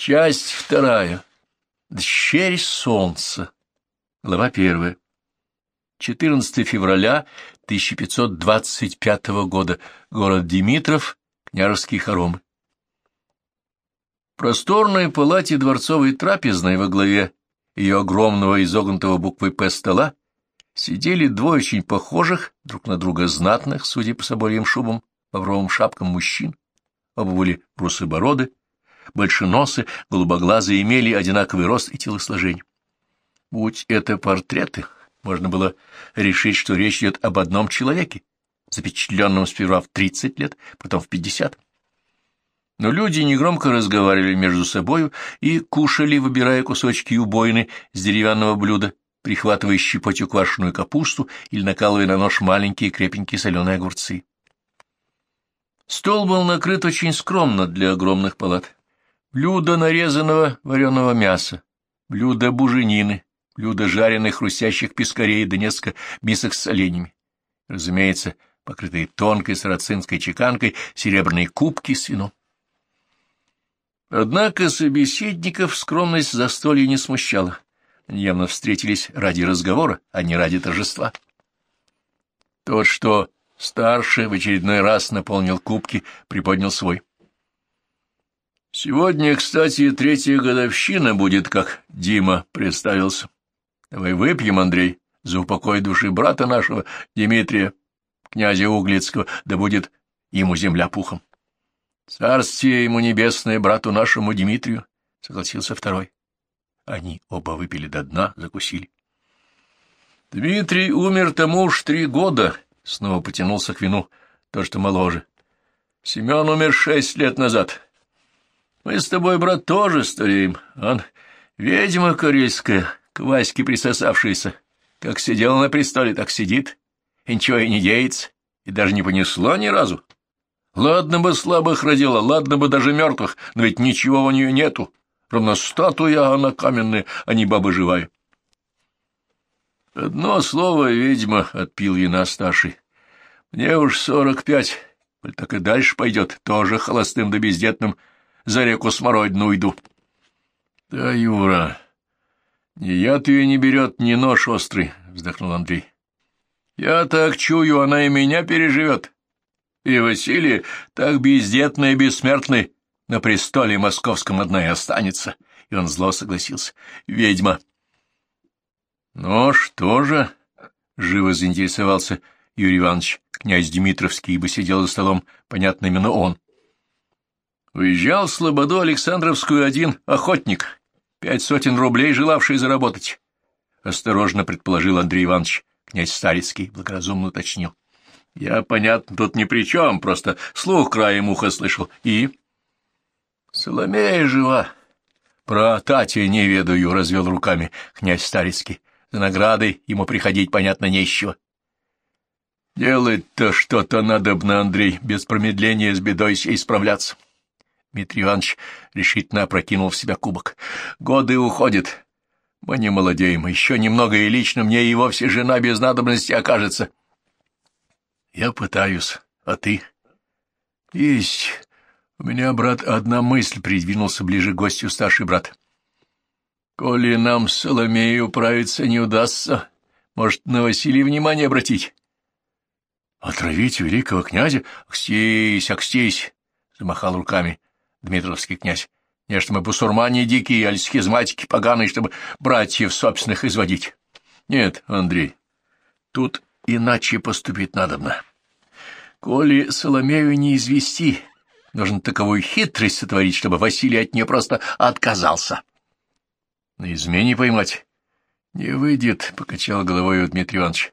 Часть вторая. Дщерь солнца. Глава первая. 14 февраля 1525 года. Город Димитров, княжеские хоромы. В просторной палате дворцовой трапезной во главе ее огромного изогнутого буквы «П» стола сидели двое очень похожих друг на друга знатных, судя по собольям шубам, бобровым шапкам мужчин. Оба были русыбороды, большеносы, голубоглазые имели одинаковый рост и телосложение. Будь это портреты, можно было решить, что речь идет об одном человеке, запечатленном сперва в тридцать лет, потом в пятьдесят. Но люди негромко разговаривали между собою и кушали, выбирая кусочки убойны с деревянного блюда, прихватывая щепотью квашеную капусту или накалывая на нож маленькие крепенькие соленые огурцы. Стол был накрыт очень скромно для огромных палат. Блюдо нарезанного вареного мяса, блюдо буженины, блюдо жареных хрустящих пескарей да несколько мисок с оленями. Разумеется, покрытые тонкой сарацинской чеканкой серебряные кубки с вином. Однако собеседников скромность застолья не смущала. Они явно встретились ради разговора, а не ради торжества. Тот, что старше, в очередной раз наполнил кубки, приподнял свой. Сегодня, кстати, третья годовщина будет, как Дима представился. Давай выпьем, Андрей, за упокой души брата нашего, Дмитрия, князя Углицкого, да будет ему земля пухом. Царствие ему небесное брату нашему Дмитрию, — согласился второй. Они оба выпили до дна, закусили. Дмитрий умер тому уж три года, — снова потянулся к вину, то, что моложе. Семен умер шесть лет назад. Мы с тобой, брат, тоже стареем. Он ведьма карельская, к Ваське присосавшаяся. Как сидела на престоле, так сидит, и ничего и не деется, и даже не понесла ни разу. Ладно бы слабых родила, ладно бы даже мертвых, но ведь ничего у нее нету. Ровно статуя она каменная, а не баба живая. Одно слово, ведьма, — отпил вина старший. Мне уж сорок пять, так и дальше пойдет, тоже холостым да бездетным — за реку Смородину уйду. — Да, Юра, ни яд ее не берет, ни нож острый, — вздохнул Андрей. — Я так чую, она и меня переживет. И Василий так бездетный и бессмертный на престоле московском одна и останется. И он зло согласился. Ведьма. — Ну что же? — живо заинтересовался Юрий Иванович. Князь Дмитровский, ибо сидел за столом, понятно, именно он. — Уезжал в Слободу Александровскую один охотник, пять сотен рублей желавший заработать. Осторожно предположил Андрей Иванович, князь Старицкий благоразумно уточнил. Я, понятно, тут ни при чем, просто слух краем уха слышал. И? Соломея жива. Про Татью не ведаю, развел руками князь Старицкий. За наградой ему приходить, понятно, нечего. Делать-то что-то надобно, Андрей, без промедления с бедой сей справляться. Дмитрий Иванович решительно опрокинул в себя кубок. «Годы уходят. Мы не молодеем. Еще немного, и лично мне и вовсе жена без надобности окажется». «Я пытаюсь. А ты?» «Есть. У меня, брат, одна мысль», — придвинулся ближе к гостю старший брат. «Коли нам с Соломеей управиться не удастся, может, на Василия внимание обратить?» «Отравить великого князя? Акстись, акстись!» — замахал руками Дмитровский князь. Не, что мы бусурмане дикие, аль схизматики поганые, чтобы братьев собственных изводить. Нет, Андрей, тут иначе поступить надобно. Коли Соломею не извести, нужно таковую хитрость сотворить, чтобы Василий от нее просто отказался. На измене поймать? Не выйдет, — покачал головой Дмитрий Иванович.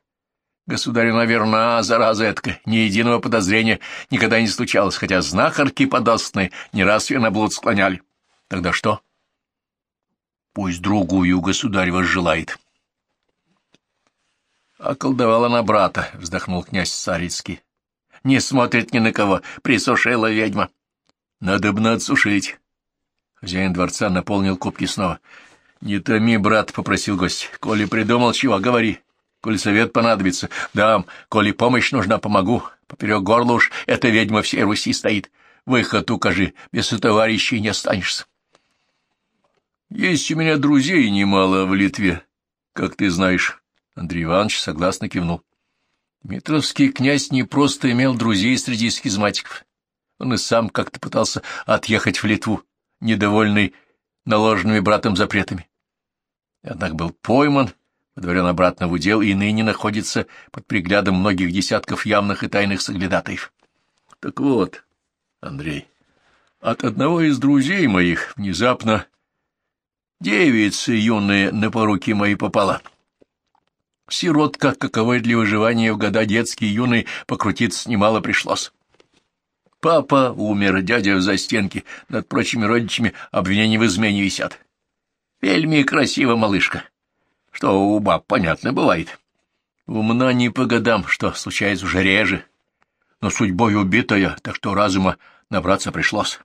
Государю, наверное, зараза эткая, ни единого подозрения никогда не случалось, хотя знахарки подостные не раз ее на блуд склоняли. Тогда что? Пусть другую государь возжелает. Околдовала на брата, вздохнул князь Царицкий. Не смотрит ни на кого, присушила ведьма. Надо бы отсушить. Хозяин дворца наполнил кубки снова. — Не томи, брат, — попросил гость. — Коли придумал чего, говори. Коли совет понадобится, дам. Коли помощь нужна, помогу. Поперек горла уж эта ведьма всей Руси стоит. Выход укажи, без товарищей не останешься. Есть у меня друзей немало в Литве, как ты знаешь. Андрей Иванович согласно кивнул. Дмитровский князь не просто имел друзей среди схизматиков. Он и сам как-то пытался отъехать в Литву, недовольный наложенными братом запретами. Однако был пойман, выдворен обратно в удел и ныне находится под приглядом многих десятков явных и тайных соглядатаев. Так вот, Андрей, от одного из друзей моих внезапно девица юная на поруки мои попала. Сиротка, каковой для выживания в года детские юные, покрутиться немало пришлось. Папа умер, дядя в застенке, над прочими родичами обвинения в измене висят. Вельми красиво, малышка. Что у баб, понятно, бывает. Умна не по годам, что случается уже реже. Но судьбой убитая, так что разума набраться пришлось.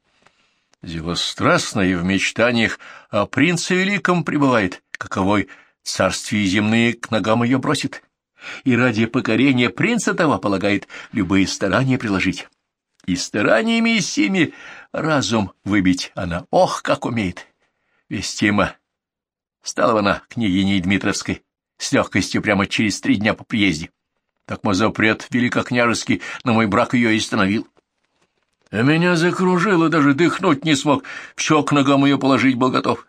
Зелострастно и в мечтаниях о принце великом пребывает, каковой царствие земные к ногам ее бросит, и ради покорения принца того полагает любые старания приложить. И стараниями сими разум выбить она, ох, как умеет. Вестима стала она княгиней Дмитровской с легкостью прямо через три дня по приезде. Так мой запрет великокняжеский на мой брак ее и становил. А меня закружило, даже дыхнуть не смог, все к ногам ее положить был готов.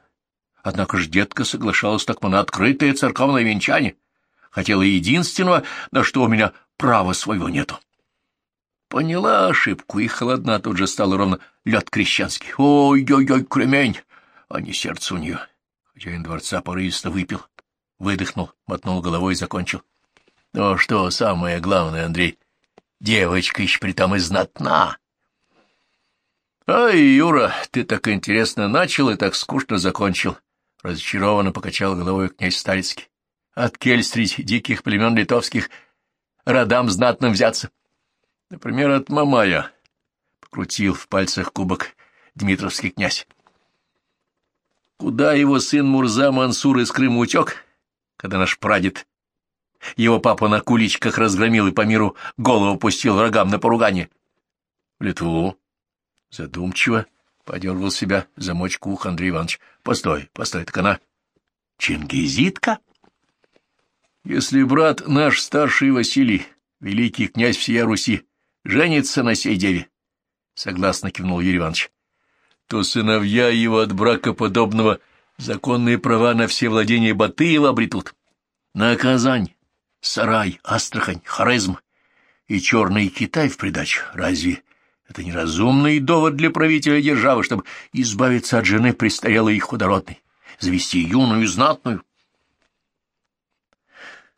Однако ж детка соглашалась так на открытое церковное венчание. Хотела единственного, на что у меня права своего нету. Поняла ошибку, и холодна тут же стала ровно лед крещенский. Ой-ой-ой, кремень! А не сердце у нее. Хозяин дворца порывисто выпил, выдохнул, мотнул головой и закончил. Ну что самое главное, Андрей, девочка еще притом и знатна. Ай, Юра, ты так интересно начал и так скучно закончил. Разочарованно покачал головой князь Старицкий. От кель среди диких племен литовских родам знатным взяться. Например, от Мамая. Покрутил в пальцах кубок Дмитровский князь. Куда его сын Мурза Мансур из Крыма утек, когда наш прадед его папа на куличках разгромил и по миру голову пустил врагам на поругание? В Литву. Задумчиво подергал себя замочку уха Андрей Иванович. Постой, постой, так она чингизитка? Если брат наш старший Василий, великий князь всея Руси, женится на сей деве, — согласно кивнул Юрий Иванович, — то сыновья его от брака подобного законные права на все владения Батыева обретут. На Казань, Сарай, Астрахань, Хорезм и Черный Китай в придачу. Разве это неразумный довод для правителя державы, чтобы избавиться от жены престарелой и худородной, завести юную и знатную?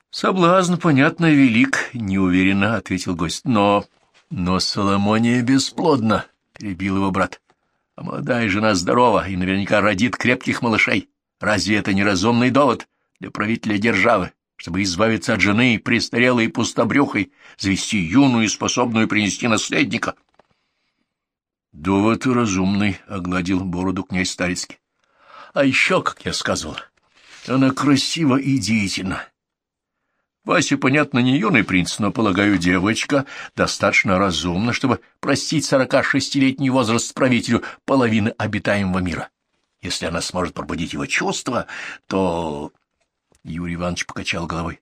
Соблазн, понятно, велик, — неуверенно ответил гость. Но... но Соломония бесплодна, — перебил его брат. А молодая жена здорова и наверняка родит крепких малышей. Разве это неразумный довод для правителя державы, чтобы избавиться от жены, престарелой и пустобрюхой, завести юную и способную принести наследника? — Довод разумный, — огладил бороду князь Старицкий. — А еще, как я сказал, она красива и деятельна. Вася, понятно, не юный принц, но, полагаю, девочка достаточно разумна, чтобы простить сорока шестилетний возраст правителю половины обитаемого мира. Если она сможет пробудить его чувства, то... Юрий Иванович покачал головой.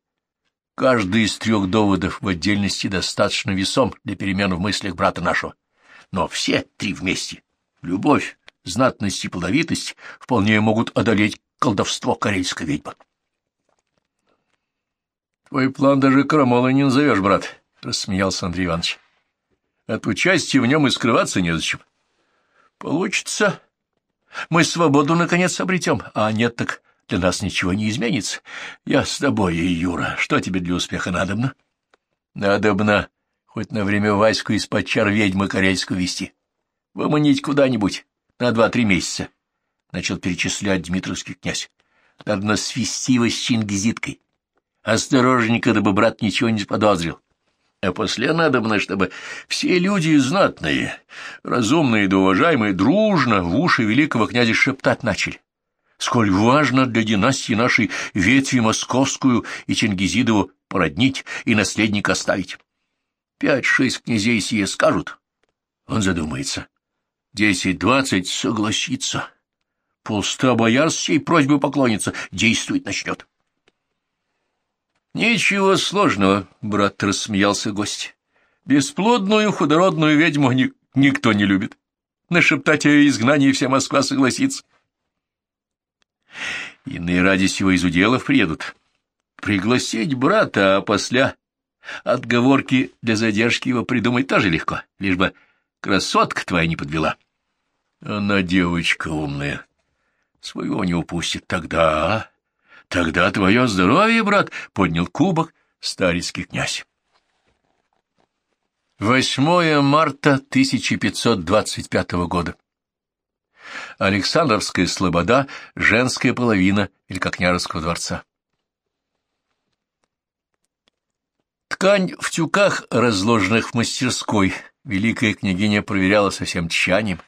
Каждый из трех доводов в отдельности достаточно весом для перемен в мыслях брата нашего но все три вместе — любовь, знатность и плодовитость — вполне могут одолеть колдовство карельской ведьмы. — Твой план даже крамолой не назовешь, брат, — рассмеялся Андрей Иванович. — От участия в нем и скрываться незачем. — Получится. Мы свободу, наконец, обретем, а нет, так для нас ничего не изменится. Я с тобой, Юра. Что тебе для успеха надобно? — Надобно хоть на время Ваську из-под чар ведьмы карельскую вести. Выманить куда-нибудь на два-три месяца, — начал перечислять Дмитровский князь. Надо свести его с чингизиткой. Осторожненько, дабы брат ничего не подозрил. А после надобно, чтобы все люди знатные, разумные да уважаемые, дружно в уши великого князя шептать начали. Сколь важно для династии нашей ветви московскую и Чингизидову породнить и наследника оставить. Пять-шесть князей сие скажут. Он задумается. Десять-двадцать согласится. полста бояр с сей просьбой поклонится, действовать начнет. Ничего сложного, брат, рассмеялся гость. Бесплодную худородную ведьму ни никто не любит. Нашептать о изгнании вся Москва согласится. Иные ради сего из уделов приедут. Пригласить брата, а после отговорки для задержки его придумать тоже легко, лишь бы красотка твоя не подвела. Она девочка умная, своего не упустит. Тогда... Тогда твое здоровье, брат, — поднял кубок старецкий князь. 8 марта 1525 года. Александровская слобода, женская половина Великокняжеского дворца. Ткань в тюках, разложенных в мастерской, великая княгиня проверяла со всем тщанием,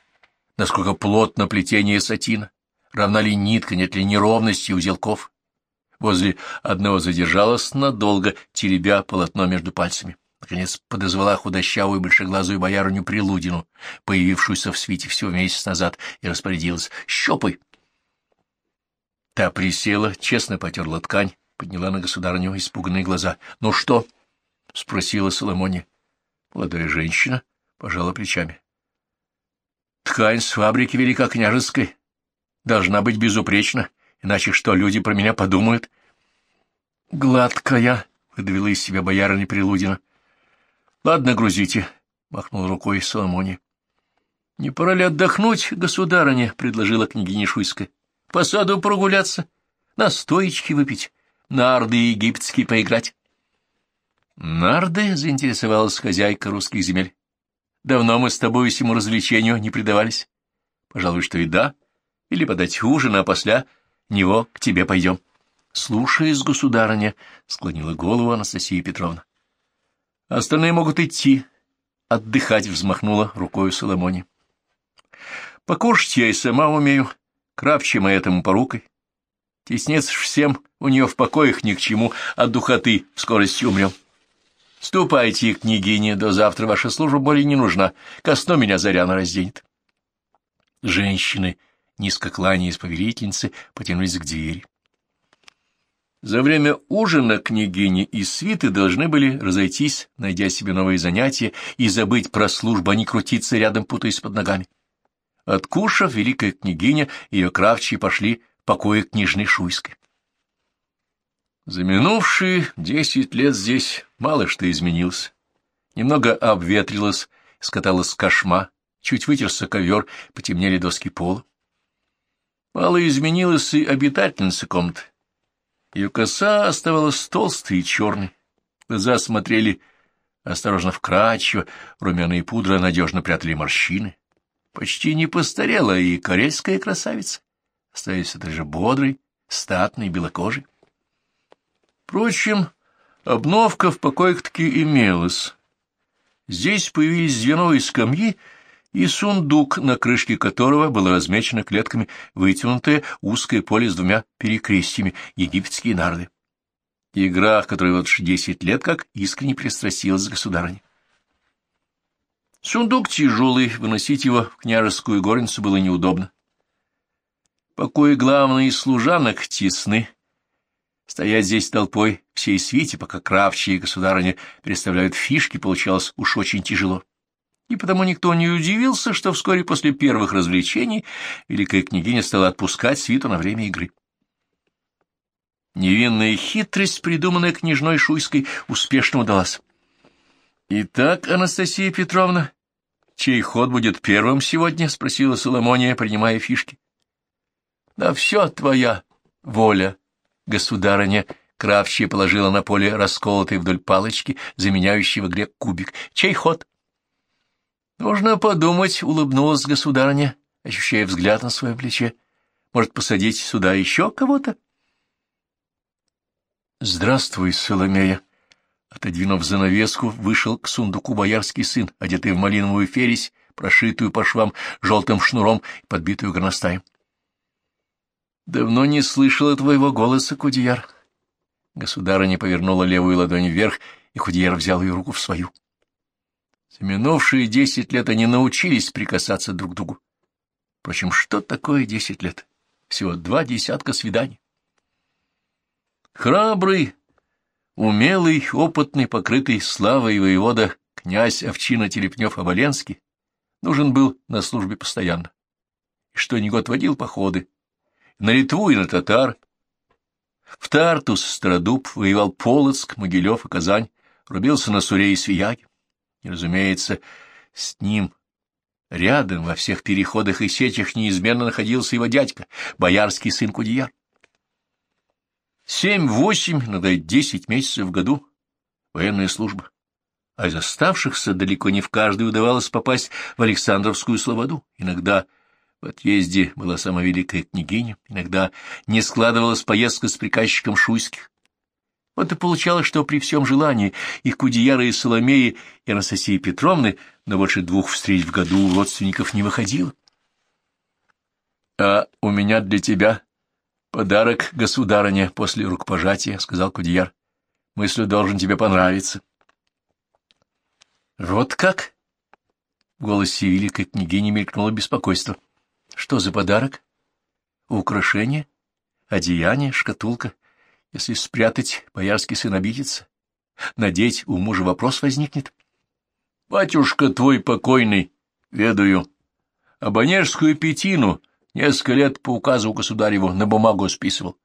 насколько плотно плетение сатина, равна ли нитка, нет ли неровности узелков. Возле одного задержалась надолго, теребя полотно между пальцами. Наконец подозвала худощавую большеглазую боярыню Прилудину, появившуюся в свите всего месяц назад, и распорядилась «Щупай!». Та присела, честно потерла ткань, подняла на государыню испуганные глаза. «Ну что?» — спросила Соломоне. Молодая женщина пожала плечами. «Ткань с фабрики Великокняжеской должна быть безупречна, иначе что люди про меня подумают?» «Гладкая!» — выдавила из себя боярыня Прилудина. Ладно, грузите, — махнул рукой Соломоне. — Не пора ли отдохнуть, государыня? — предложила княгиня Шуйская. — По саду прогуляться, настоечки выпить, нарды египетские поиграть. — Нарды? — заинтересовалась хозяйка русских земель. — Давно мы с тобой всему развлечению не предавались. Пожалуй, что и да. Или подать ужин, а после него к тебе пойдем. — Слушаюсь, государыня, — склонила голову Анастасия Петровна. Остальные могут идти. Отдыхать взмахнула рукой Соломоне. Покушать я и сама умею, кравче моя этому порукой. Теснец всем у нее в покоях ни к чему, от духоты в скорости умрем. Ступайте, княгиня, до завтра ваша служба более не нужна, ко меня Заряна разденет. Женщины, низко кланяясь повелительницы, потянулись к двери. За время ужина княгини и свиты должны были разойтись, найдя себе новые занятия, и забыть про службу, а не крутиться рядом, путаясь под ногами. Откушав, великая княгиня и ее кравчие пошли в покое княжны Шуйской. За минувшие десять лет здесь мало что изменилось. Немного обветрилось, скаталась кошма, чуть вытерся ковер, потемнели доски пола. Мало изменилась и обитательница комнаты. Ее коса оставалась толстой и черной. Глаза смотрели осторожно вкрадчиво, румяные пудры надежно прятали морщины. Почти не постарела и карельская красавица, остаясь той же бодрой, статной, белокожей. Впрочем, обновка в покоях таки имелась. Здесь появились две новые скамьи и сундук, на крышке которого было размечено клетками вытянутое узкое поле с двумя перекрестьями, египетские нарды. Игра, в которой вот десять лет как искренне пристрастилась государыня. Сундук тяжелый, выносить его в княжескую горницу было неудобно. Покои главные служанок тесны. Стоять здесь толпой всей свите, пока кравчие государыня переставляют фишки, получалось уж очень тяжело и потому никто не удивился, что вскоре после первых развлечений великая княгиня стала отпускать свиту на время игры. Невинная хитрость, придуманная княжной Шуйской, успешно удалась. «Итак, Анастасия Петровна, чей ход будет первым сегодня?» — спросила Соломония, принимая фишки. «Да все твоя воля, государыня», — Кравчая положила на поле расколотый вдоль палочки, заменяющий в игре кубик. «Чей ход?» — Нужно подумать, — улыбнулась государыня, ощущая взгляд на своем плече. — Может, посадить сюда еще кого-то? — Здравствуй, Соломея. Отодвинув занавеску, вышел к сундуку боярский сын, одетый в малиновую фересь, прошитую по швам желтым шнуром и подбитую горностаем. — Давно не слышала твоего голоса, Кудияр. Государыня повернула левую ладонь вверх, и Кудияр взял ее руку в свою. — за минувшие десять лет они научились прикасаться друг к другу. Впрочем, что такое десять лет? всего два десятка свиданий. Храбрый, умелый, опытный, покрытый славой воевода князь Овчина Телепнев-Оболенский нужен был на службе постоянно. И что ни год водил походы на Литву и на татар. В Тартус, Стародуб, воевал Полоцк, Могилев и Казань, рубился на Суре и Свияге. И, разумеется, с ним рядом во всех переходах и сетях неизменно находился его дядька, боярский сын Кудияр. Семь-восемь, иногда десять месяцев в году военная служба а из оставшихся далеко не в каждый удавалось попасть в Александровскую слободу. Иногда в отъезде была сама великая княгиня, иногда не складывалась поездка с приказчиком Шуйских. Вот и получалось, что при всем желании и Кудеяра, и Соломеи, и Анастасии Петровны на больше двух встреч в году у родственников не выходило. — А у меня для тебя подарок, государыня, после рукопожатия, — сказал Кудеяр. — Мыслю, должен тебе понравиться. —— Вот как? В голосе великой княгини мелькнуло беспокойство. — Что за подарок? Украшение? Одеяние? Шкатулка? Если спрятать, боярский сын обидится. Надеть, у мужа вопрос возникнет. — Батюшка твой покойный, ведаю. Абонежскую пятину несколько лет по указу государеву на бумагу списывал.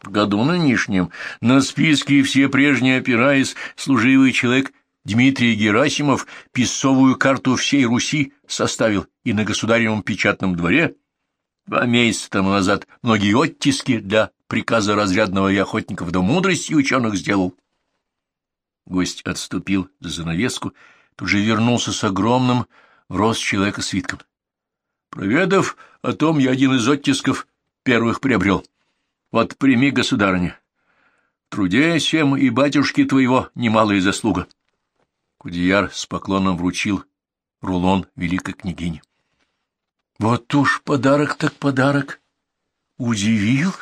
В году нынешнем на списке все прежние опираясь, служивый человек — Дмитрий Герасимов писцовую карту всей Руси составил и на государевом печатном дворе два месяца тому назад многие оттиски для приказа разрядного и охотников до мудрости ученых сделал. Гость отступил за занавеску, тут же вернулся с огромным в рост человека свитком. Проведав о том, я один из оттисков первых приобрел. Вот прими, государыня. В труде сем и батюшки твоего немалая заслуга. Кудеяр с поклоном вручил рулон великой княгине. — Вот уж подарок так подарок! Удивил?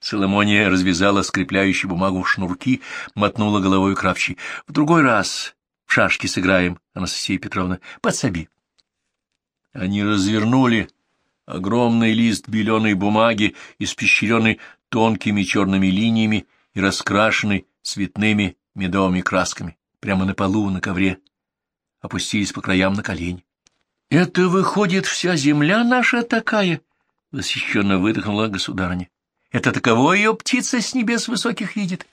Соломония развязала скрепляющую бумагу шнурки, мотнула головой кравчей. — В другой раз в шашки сыграем, Анастасия Петровна. Подсоби. Они развернули огромный лист беленой бумаги, испещренный тонкими черными линиями и раскрашенный цветными медовыми красками прямо на полу, на ковре, опустились по краям на колени. — Это, выходит, вся земля наша такая? — восхищенно выдохнула государыня. — Это таково ее птица с небес высоких видит?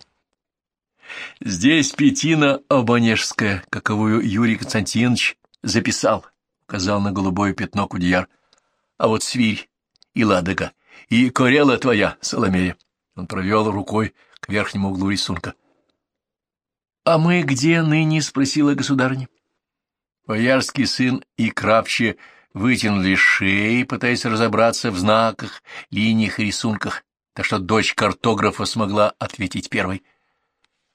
— Здесь Петина Обонежская, каковую Юрий Константинович записал, — указал на голубое пятно Кудеяр. — А вот свирь и ладога, и корела твоя, Соломея. Он провел рукой к верхнему углу рисунка. — «А мы где ныне?» — спросила государыня. Боярский сын и Кравче вытянули шеи, пытаясь разобраться в знаках, линиях и рисунках, так что дочь картографа смогла ответить первой.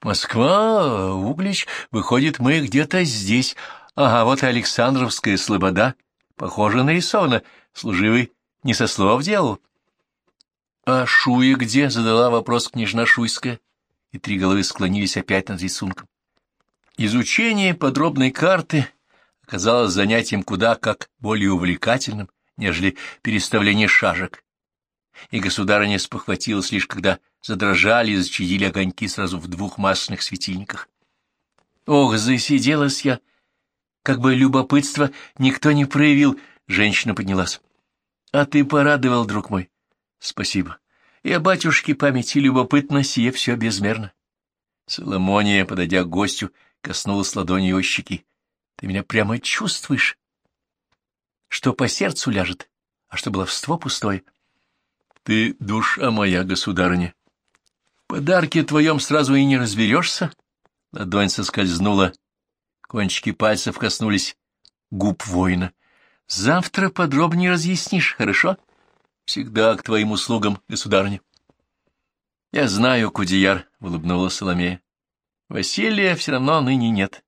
«Москва, Углич, выходит, мы где-то здесь. Ага, вот и Александровская слобода. Похоже, нарисовано. Служивый не со слов делал». «А Шуя где?» — задала вопрос княжна Шуйская и три головы склонились опять над рисунком. Изучение подробной карты оказалось занятием куда как более увлекательным, нежели переставление шажек. И государыня спохватилась лишь, когда задрожали и зачадили огоньки сразу в двух масляных светильниках. Ох, засиделась я! Как бы любопытство никто не проявил, женщина поднялась. А ты порадовал, друг мой. Спасибо. И о батюшке памяти любопытно сие все безмерно. Соломония, подойдя к гостю, коснулась ладони его щеки. — Ты меня прямо чувствуешь? Что по сердцу ляжет, а что баловство пустое. — Ты душа моя, государыня. В подарке твоем сразу и не разберешься. Ладонь соскользнула, кончики пальцев коснулись губ воина. — Завтра подробнее разъяснишь, хорошо? —— Всегда к твоим услугам, государыня. — Я знаю, Кудеяр, — улыбнулась Соломея. — Василия все равно ныне нет.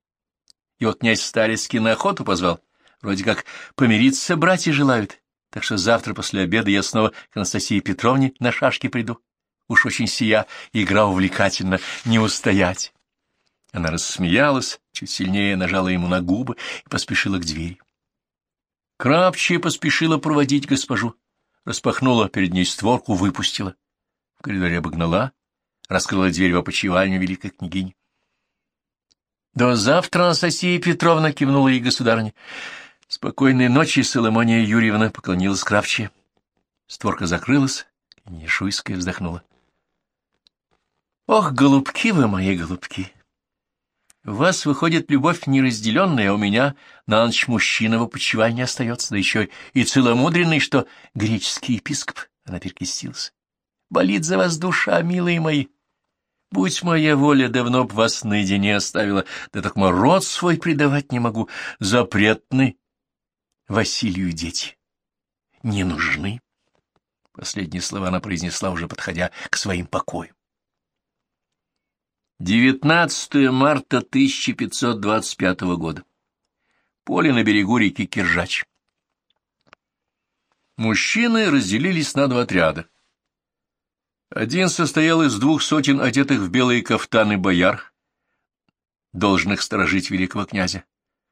Его князь Старицкий на охоту позвал. Вроде как помириться братья желают. Так что завтра после обеда я снова к Анастасии Петровне на шашки приду. Уж очень сия игра увлекательна, не устоять. Она рассмеялась, чуть сильнее нажала ему на губы и поспешила к двери. Крапчая поспешила проводить госпожу распахнула перед ней створку, выпустила. В коридоре обогнала, раскрыла дверь в опочивальню великой княгини. — До завтра, Анастасия Петровна, — кивнула ей государыня. — Спокойной ночи, Соломония Юрьевна, — поклонилась кравчая. Створка закрылась, и Нешуйская вздохнула. — Ох, голубки вы мои, голубки! У вас выходит любовь неразделенная, а у меня на ночь мужчина в опочивальне остается, да еще и целомудренный, что греческий епископ. Она перекрестилась. Болит за вас душа, милые мои. Будь моя воля, давно б вас наедине оставила, да так род свой предавать не могу. Запретны Василию дети. Не нужны. Последние слова она произнесла, уже подходя к своим покоям. 19 марта 1525 года. Поле на берегу реки Киржач. Мужчины разделились на два отряда. Один состоял из двух сотен одетых в белые кафтаны бояр, должных сторожить великого князя.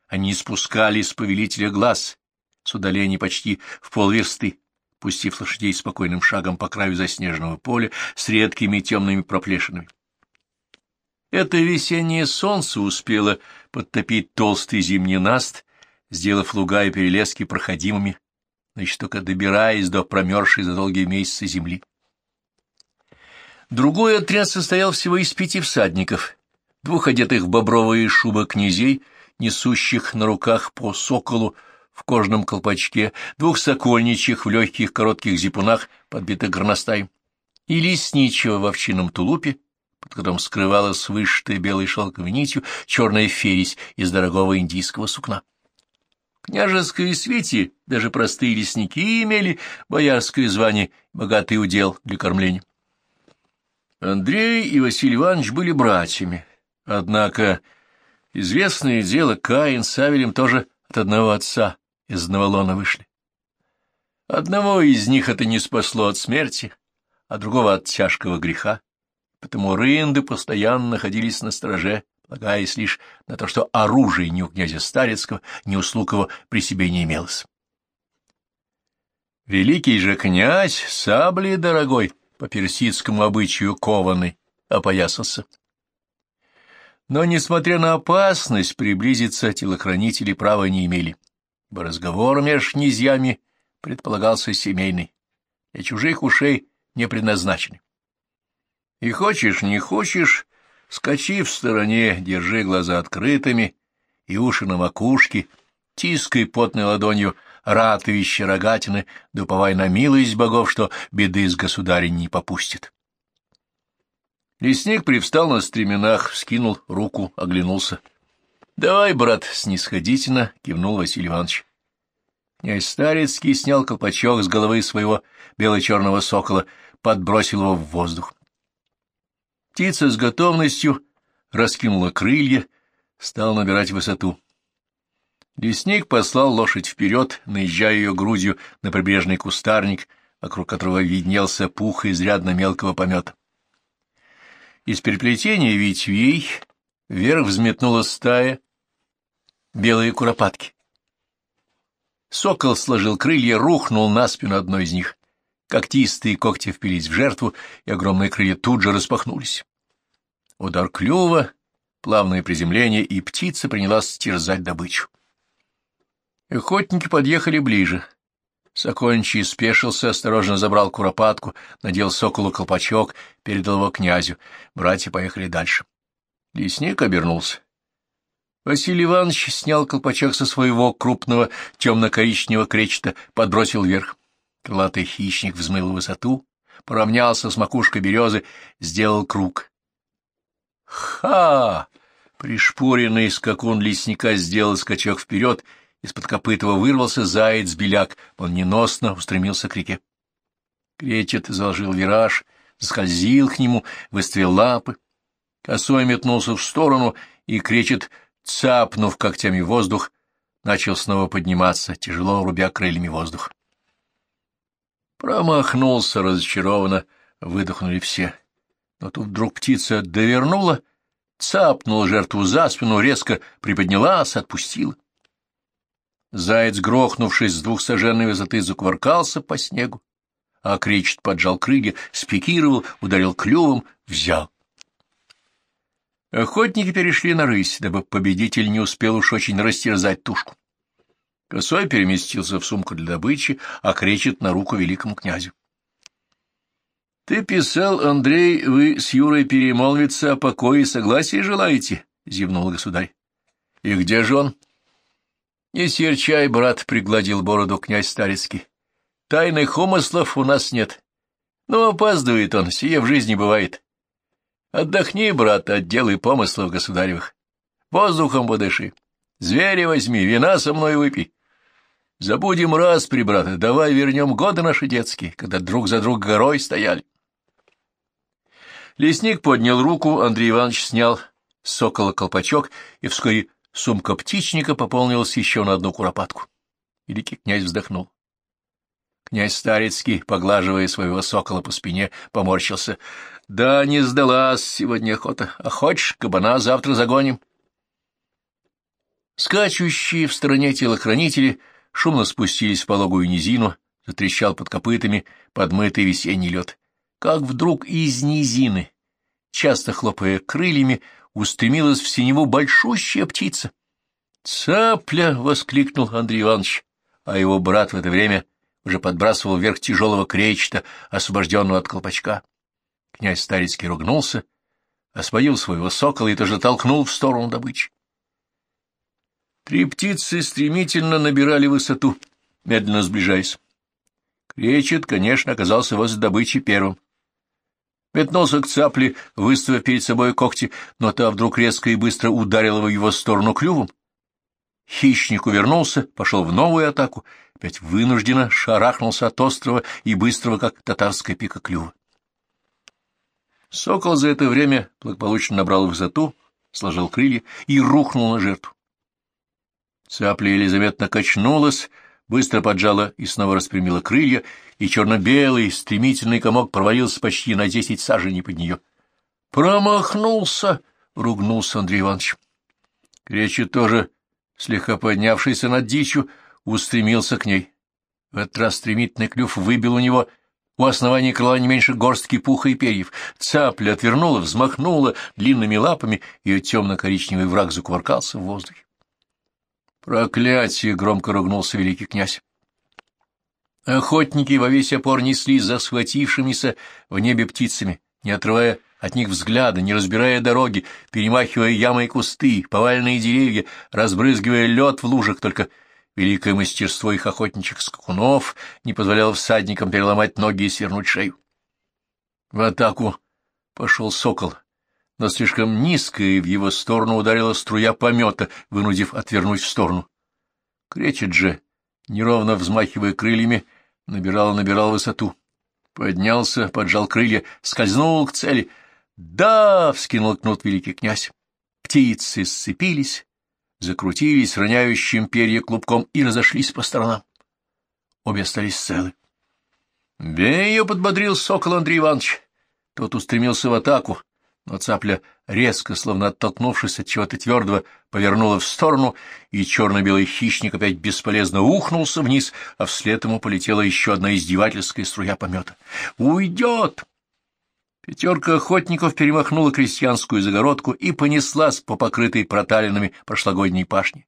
Они спускали с повелителя глаз с удаления почти в полверсты, пустив лошадей спокойным шагом по краю заснеженного поля с редкими темными проплешинами. Это весеннее солнце успело подтопить толстый зимний наст, сделав луга и перелески проходимыми, еще только добираясь до промерзшей за долгие месяцы земли. Другой отряд состоял всего из пяти всадников, двух одетых в бобровые шубы князей, несущих на руках по соколу в кожаном колпачке, двух сокольничьих в легких коротких зипунах, подбитых горностаем, и лесничего в овчинном тулупе, под которым скрывалась вышитая белой шелковой нитью черная фересь из дорогого индийского сукна. В княжеской свете даже простые лесники имели боярское звание, богатый удел для кормления. Андрей и Василий Иванович были братьями, однако известное дело Каин с Савелем тоже от одного отца из одного лона вышли. Одного из них это не спасло от смерти, а другого от тяжкого греха потому рынды постоянно находились на страже, полагаясь лишь на то, что оружия ни у князя Старецкого, ни у Слукова при себе не имелось. Великий же князь, сабли дорогой, по персидскому обычаю кованный, опоясался. Но, несмотря на опасность, приблизиться телохранители права не имели, ибо разговор между князьями предполагался семейный, и чужих ушей не предназначены. И хочешь, не хочешь, скачи в стороне, держи глаза открытыми и уши на макушке, тискай потной ладонью ратовище рогатины, дуповай на милость богов, что беды с государем не попустит. Лесник привстал на стременах, вскинул руку, оглянулся. — Давай, брат, снисходительно, — кивнул Василий Иванович. Князь Старецкий снял колпачок с головы своего бело-черного сокола, подбросил его в воздух. Птица с готовностью раскинула крылья, стал набирать высоту. Лесник послал лошадь вперед, наезжая ее грудью на прибрежный кустарник, вокруг которого виднелся пух изрядно мелкого помета. Из переплетения ветвей вверх взметнула стая белые куропатки. Сокол сложил крылья, рухнул на спину одной из них. Когтистые когти впились в жертву, и огромные крылья тут же распахнулись. Удар клюва, плавное приземление, и птица принялась терзать добычу. Охотники подъехали ближе. Сокольничий спешился, осторожно забрал куропатку, надел соколу колпачок, передал его князю. Братья поехали дальше. Лесник обернулся. Василий Иванович снял колпачок со своего крупного темно-коричневого кречета, подбросил вверх. Крылатый хищник взмыл высоту, поравнялся с макушкой березы, сделал круг. «Ха!» Пришпоренный скакун лесника сделал скачок вперед, из-под копытого вырвался заяц-беляк, он неносно устремился к реке. Кречет заложил вираж, скользил к нему, выставил лапы. Косой метнулся в сторону, и кречет, цапнув когтями воздух, начал снова подниматься, тяжело рубя крыльями воздух. Промахнулся разочарованно, выдохнули все. Но тут вдруг птица довернула, цапнула жертву за спину, резко приподнялась, отпустила. Заяц, грохнувшись с двухсоженной высоты, закувыркался по снегу, а кречет поджал крылья, спикировал, ударил клювом, взял. Охотники перешли на рысь, дабы победитель не успел уж очень растерзать тушку. Косой переместился в сумку для добычи, а кречет на руку великому князю. — Ты писал, Андрей, вы с Юрой перемолвиться о покое и согласии желаете? — зевнул государь. — И где же он? — Не серчай, брат, — пригладил бороду князь Старицкий. — Тайных умыслов у нас нет. Но опаздывает он, сие в жизни бывает. Отдохни, брат, от дел и помыслов государевых. Воздухом подыши. Зверя возьми, вина со мной выпей. Забудем раз, при брата, давай вернем годы наши детские, когда друг за друг горой стояли. Лесник поднял руку, Андрей Иванович снял с сокола колпачок, и вскоре сумка птичника пополнилась еще на одну куропатку. Великий князь вздохнул. Князь Старицкий, поглаживая своего сокола по спине, поморщился. — Да не сдалась сегодня охота. А хочешь, кабана завтра загоним? Скачущие в стороне телохранители шумно спустились в пологую низину, затрещал под копытами подмытый весенний лед. Как вдруг из низины, часто хлопая крыльями, устремилась в синеву большущая птица. «Цапля!» — воскликнул Андрей Иванович, а его брат в это время уже подбрасывал вверх тяжелого кречета, освобожденного от колпачка. Князь Старицкий ругнулся, освоил своего сокола и тоже толкнул в сторону добычи. Три птицы стремительно набирали высоту, медленно сближаясь. Кречет, конечно, оказался возле добычи первым. Метнулся к цапле, выставив перед собой когти, но та вдруг резко и быстро ударила в его сторону клювом. Хищник увернулся, пошел в новую атаку, опять вынужденно шарахнулся от острова и быстрого, как татарская пика клюва. Сокол за это время благополучно набрал высоту, сложил крылья и рухнул на жертву. Цапля еле заметно качнулась, быстро поджала и снова распрямила крылья, и черно-белый стремительный комок провалился почти на десять саженей под нее. «Промахнулся!» — ругнулся Андрей Иванович. Кречет тоже, слегка поднявшийся над дичью, устремился к ней. В этот раз стремительный клюв выбил у него у основания крыла не меньше горстки пуха и перьев. Цапля отвернула, взмахнула длинными лапами, ее темно-коричневый враг закувыркался в воздухе. «Проклятие!» — громко ругнулся великий князь. Охотники во весь опор неслись за схватившимися в небе птицами, не отрывая от них взгляда, не разбирая дороги, перемахивая ямы и кусты, поваленные деревья, разбрызгивая лед в лужах, только великое мастерство их охотничьих скакунов не позволяло всадникам переломать ноги и свернуть шею. В атаку пошел сокол, но слишком низко, и в его сторону ударила струя помета, вынудив отвернуть в сторону. Кречет же неровно взмахивая крыльями, набирал-набирал высоту. Поднялся, поджал крылья, скользнул к цели. «Да!» — вскинул кнут великий князь. Птицы сцепились, закрутились роняющим перья клубком и разошлись по сторонам. Обе остались целы. «Бей ее!» — подбодрил сокол Андрей Иванович. Тот устремился в атаку, но цапля, резко, словно оттолкнувшись от чего-то твердого, повернула в сторону, и черно-белый хищник опять бесполезно ухнулся вниз, а вслед ему полетела еще одна издевательская струя помета. «Уйдет!» Пятерка охотников перемахнула крестьянскую загородку и понеслась по покрытой проталинами прошлогодней пашни.